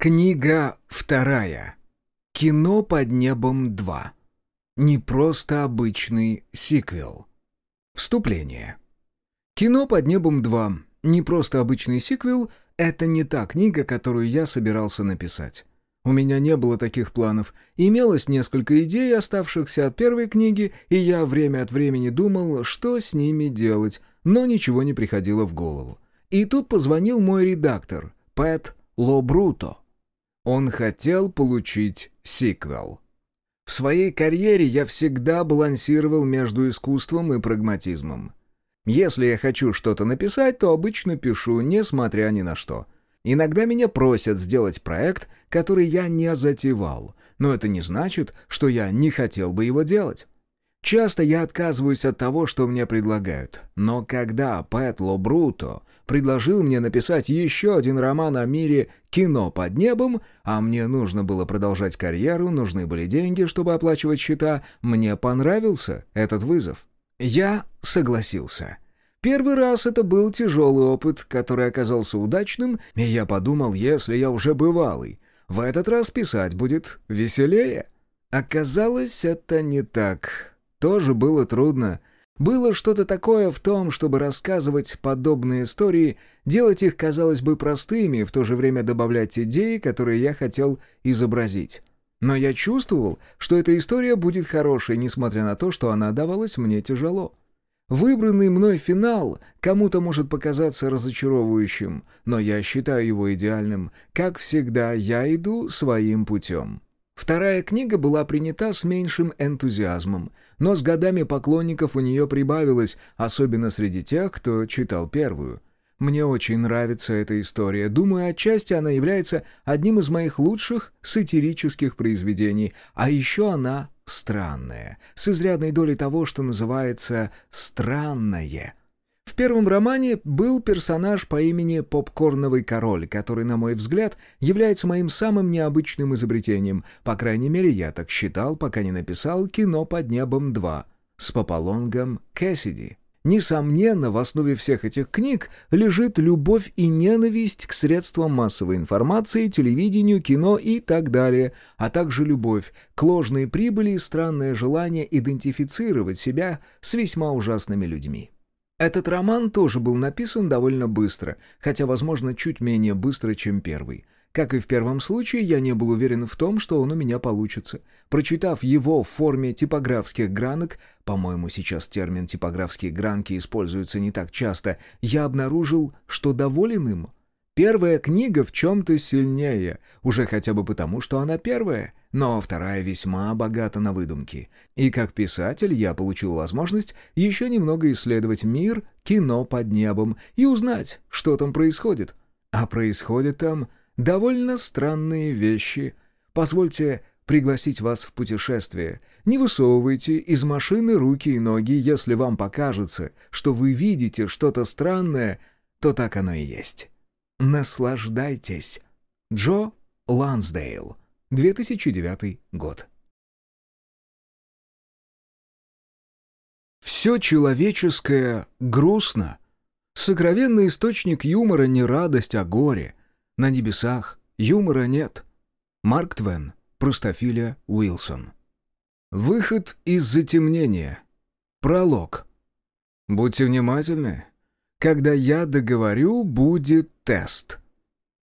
Книга вторая. Кино под небом 2. Не просто обычный сиквел. Вступление. Кино под небом 2. Не просто обычный сиквел — это не та книга, которую я собирался написать. У меня не было таких планов. Имелось несколько идей, оставшихся от первой книги, и я время от времени думал, что с ними делать, но ничего не приходило в голову. И тут позвонил мой редактор, Пэт Лобруто. Он хотел получить сиквел. В своей карьере я всегда балансировал между искусством и прагматизмом. Если я хочу что-то написать, то обычно пишу, несмотря ни на что. Иногда меня просят сделать проект, который я не затевал, но это не значит, что я не хотел бы его делать. Часто я отказываюсь от того, что мне предлагают. Но когда Пэт Лобруто предложил мне написать еще один роман о мире кино под небом, а мне нужно было продолжать карьеру, нужны были деньги, чтобы оплачивать счета, мне понравился этот вызов. Я согласился. Первый раз это был тяжелый опыт, который оказался удачным, и я подумал, если я уже бывалый, в этот раз писать будет веселее. Оказалось, это не так тоже было трудно. Было что-то такое в том, чтобы рассказывать подобные истории, делать их, казалось бы, простыми и в то же время добавлять идеи, которые я хотел изобразить. Но я чувствовал, что эта история будет хорошей, несмотря на то, что она давалась мне тяжело. Выбранный мной финал кому-то может показаться разочаровывающим, но я считаю его идеальным. Как всегда, я иду своим путем. Вторая книга была принята с меньшим энтузиазмом, но с годами поклонников у нее прибавилось, особенно среди тех, кто читал первую. Мне очень нравится эта история. Думаю, отчасти она является одним из моих лучших сатирических произведений, а еще она странная, с изрядной долей того, что называется «странное». В первом романе был персонаж по имени Попкорновый король, который, на мой взгляд, является моим самым необычным изобретением. По крайней мере, я так считал, пока не написал «Кино под небом 2» с Пополонгом Кэссиди. Несомненно, в основе всех этих книг лежит любовь и ненависть к средствам массовой информации, телевидению, кино и так далее, а также любовь к ложной прибыли и странное желание идентифицировать себя с весьма ужасными людьми. Этот роман тоже был написан довольно быстро, хотя, возможно, чуть менее быстро, чем первый. Как и в первом случае, я не был уверен в том, что он у меня получится. Прочитав его в форме типографских гранок, по-моему, сейчас термин «типографские гранки» используется не так часто, я обнаружил, что доволен им. Первая книга в чем-то сильнее, уже хотя бы потому, что она первая, но вторая весьма богата на выдумки. И как писатель я получил возможность еще немного исследовать мир, кино под небом и узнать, что там происходит. А происходят там довольно странные вещи. Позвольте пригласить вас в путешествие. Не высовывайте из машины руки и ноги, если вам покажется, что вы видите что-то странное, то так оно и есть. Наслаждайтесь. Джо Лансдейл. 2009 год. Все человеческое грустно. Сокровенный источник юмора не радость, а горе. На небесах юмора нет. Марк Твен, Простофиля Уилсон. Выход из затемнения. Пролог. Будьте внимательны. Когда я договорю, будет тест.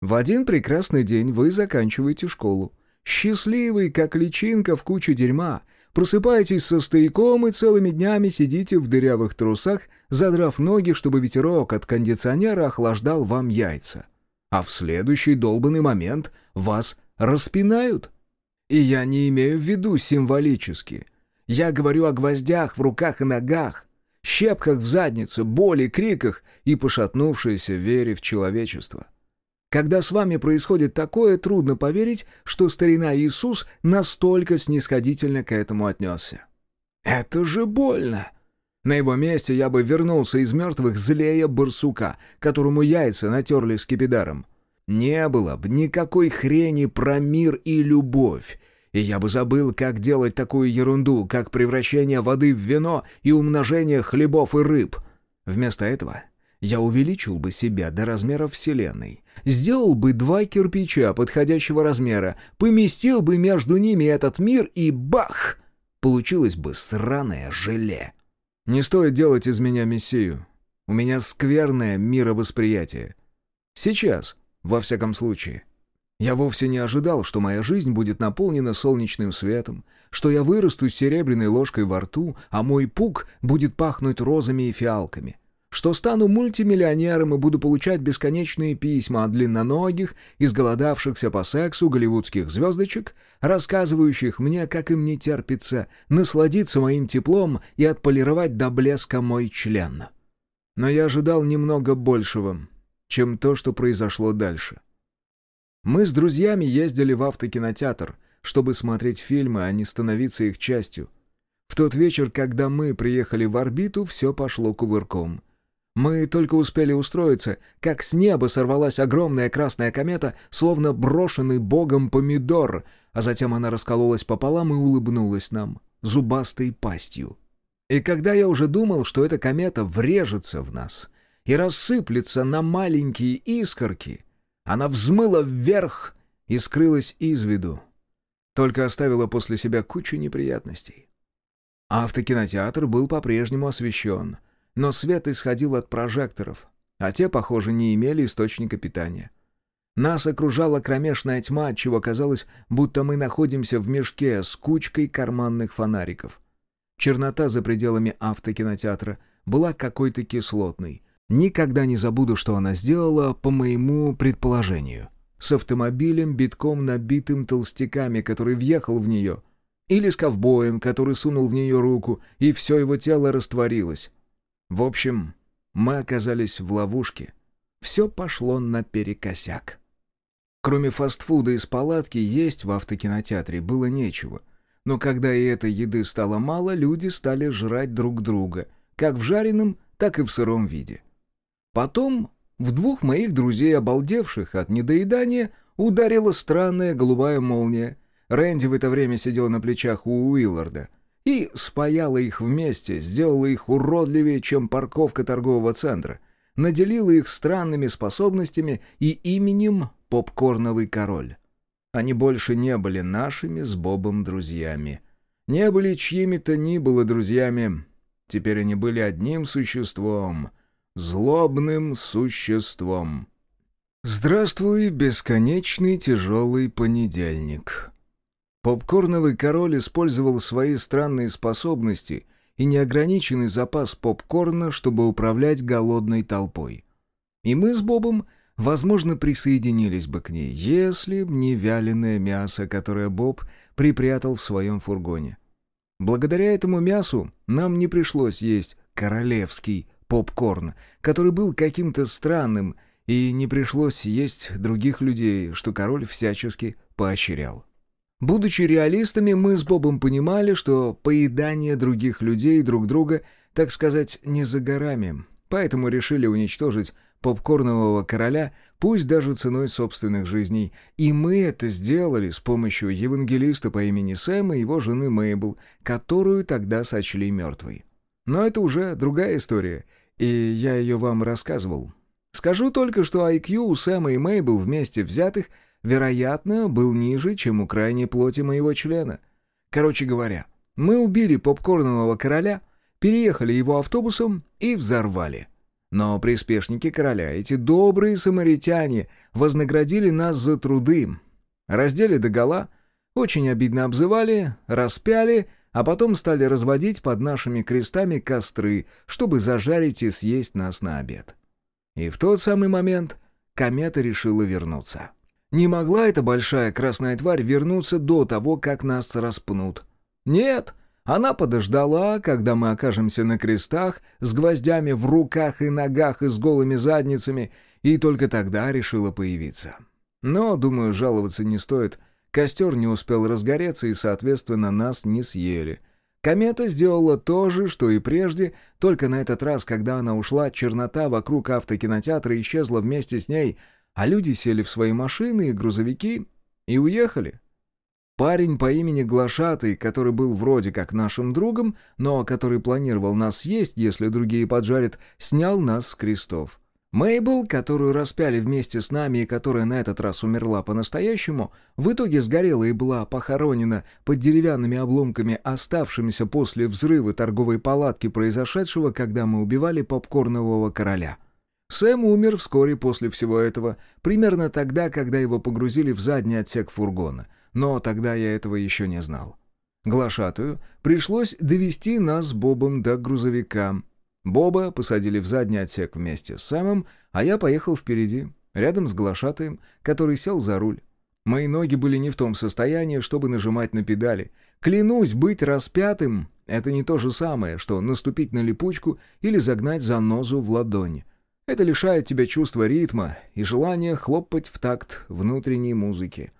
В один прекрасный день вы заканчиваете школу. Счастливый, как личинка в куче дерьма. Просыпаетесь со стояком и целыми днями сидите в дырявых трусах, задрав ноги, чтобы ветерок от кондиционера охлаждал вам яйца. А в следующий долбанный момент вас распинают. И я не имею в виду символически. Я говорю о гвоздях в руках и ногах, щепках в заднице, боли, криках и пошатнувшейся вере в человечество. Когда с вами происходит такое, трудно поверить, что старина Иисус настолько снисходительно к этому отнесся. Это же больно! На его месте я бы вернулся из мертвых злее барсука, которому яйца натерли скипидаром. Не было бы никакой хрени про мир и любовь, и я бы забыл, как делать такую ерунду, как превращение воды в вино и умножение хлебов и рыб. Вместо этого я увеличил бы себя до размеров Вселенной, сделал бы два кирпича подходящего размера, поместил бы между ними этот мир и бах! Получилось бы сраное желе. Не стоит делать из меня мессию. У меня скверное мировосприятие. Сейчас, во всяком случае. Я вовсе не ожидал, что моя жизнь будет наполнена солнечным светом, что я вырасту с серебряной ложкой во рту, а мой пук будет пахнуть розами и фиалками, что стану мультимиллионером и буду получать бесконечные письма от длинноногих, изголодавшихся по сексу голливудских звездочек, рассказывающих мне, как им не терпится насладиться моим теплом и отполировать до блеска мой член. Но я ожидал немного большего, чем то, что произошло дальше. Мы с друзьями ездили в автокинотеатр, чтобы смотреть фильмы, а не становиться их частью. В тот вечер, когда мы приехали в орбиту, все пошло кувырком. Мы только успели устроиться, как с неба сорвалась огромная красная комета, словно брошенный богом помидор, а затем она раскололась пополам и улыбнулась нам, зубастой пастью. И когда я уже думал, что эта комета врежется в нас и рассыплется на маленькие искорки — она взмыла вверх и скрылась из виду. Только оставила после себя кучу неприятностей. Автокинотеатр был по-прежнему освещен, но свет исходил от прожекторов, а те, похоже, не имели источника питания. Нас окружала кромешная тьма, отчего казалось, будто мы находимся в мешке с кучкой карманных фонариков. Чернота за пределами автокинотеатра была какой-то кислотной, Никогда не забуду, что она сделала, по моему предположению. С автомобилем, битком набитым толстяками, который въехал в нее. Или с ковбоем, который сунул в нее руку, и все его тело растворилось. В общем, мы оказались в ловушке. Все пошло наперекосяк. Кроме фастфуда из палатки, есть в автокинотеатре было нечего. Но когда и этой еды стало мало, люди стали жрать друг друга, как в жареном, так и в сыром виде. Потом в двух моих друзей, обалдевших от недоедания, ударила странная голубая молния. Рэнди в это время сидел на плечах у Уилларда и спаяла их вместе, сделала их уродливее, чем парковка торгового центра, наделила их странными способностями и именем «Попкорновый король». Они больше не были нашими с Бобом друзьями. Не были чьими-то ни было друзьями. Теперь они были одним существом — злобным существом. Здравствуй, бесконечный тяжелый понедельник. Попкорновый король использовал свои странные способности и неограниченный запас попкорна, чтобы управлять голодной толпой. И мы с Бобом, возможно, присоединились бы к ней, если б не вяленое мясо, которое Боб припрятал в своем фургоне. Благодаря этому мясу нам не пришлось есть королевский попкорн, который был каким-то странным, и не пришлось есть других людей, что король всячески поощрял. Будучи реалистами, мы с Бобом понимали, что поедание других людей друг друга, так сказать, не за горами, поэтому решили уничтожить попкорнового короля, пусть даже ценой собственных жизней. И мы это сделали с помощью евангелиста по имени Сэм и его жены Мейбл, которую тогда сочли мертвой. Но это уже другая история, и я ее вам рассказывал. Скажу только, что IQ у Сэма и Мейбл вместе взятых, вероятно, был ниже, чем у крайней плоти моего члена. Короче говоря, мы убили попкорнового короля, переехали его автобусом и взорвали. Но приспешники короля, эти добрые самаритяне, вознаградили нас за труды. Раздели догола, очень обидно обзывали, распяли — а потом стали разводить под нашими крестами костры, чтобы зажарить и съесть нас на обед. И в тот самый момент комета решила вернуться. Не могла эта большая красная тварь вернуться до того, как нас распнут. Нет, она подождала, когда мы окажемся на крестах, с гвоздями в руках и ногах и с голыми задницами, и только тогда решила появиться. Но, думаю, жаловаться не стоит — Костер не успел разгореться и, соответственно, нас не съели. Комета сделала то же, что и прежде, только на этот раз, когда она ушла, чернота вокруг автокинотеатра исчезла вместе с ней, а люди сели в свои машины и грузовики и уехали. Парень по имени Глашатый, который был вроде как нашим другом, но который планировал нас съесть, если другие поджарят, снял нас с крестов. Мейбл, которую распяли вместе с нами и которая на этот раз умерла по-настоящему, в итоге сгорела и была похоронена под деревянными обломками, оставшимися после взрыва торговой палатки, произошедшего, когда мы убивали попкорнового короля. Сэм умер вскоре после всего этого, примерно тогда, когда его погрузили в задний отсек фургона — но тогда я этого еще не знал. Глашатую пришлось довести нас с Бобом до грузовика. Боба посадили в задний отсек вместе с Сэмом, а я поехал впереди, рядом с глашатаем, который сел за руль. Мои ноги были не в том состоянии, чтобы нажимать на педали. Клянусь, быть распятым — это не то же самое, что наступить на липучку или загнать занозу в ладонь. Это лишает тебя чувства ритма и желания хлопать в такт внутренней музыки.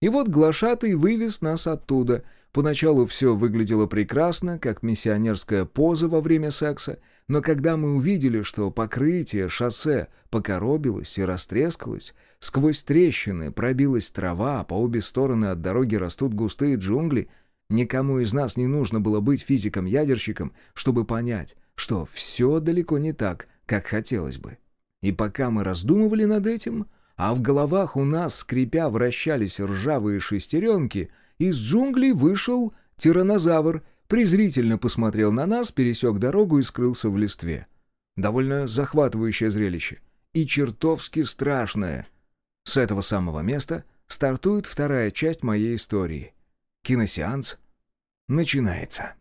И вот глашатый вывез нас оттуда. Поначалу все выглядело прекрасно, как миссионерская поза во время секса, но когда мы увидели, что покрытие шоссе покоробилось и растрескалось, сквозь трещины пробилась трава, а по обе стороны от дороги растут густые джунгли, никому из нас не нужно было быть физиком-ядерщиком, чтобы понять, что все далеко не так, как хотелось бы. И пока мы раздумывали над этим, а в головах у нас, скрипя, вращались ржавые шестеренки, из джунглей вышел тиранозавр, презрительно посмотрел на нас, пересек дорогу и скрылся в листве. Довольно захватывающее зрелище. И чертовски страшное. С этого самого места стартует вторая часть моей истории. Киносеанс начинается.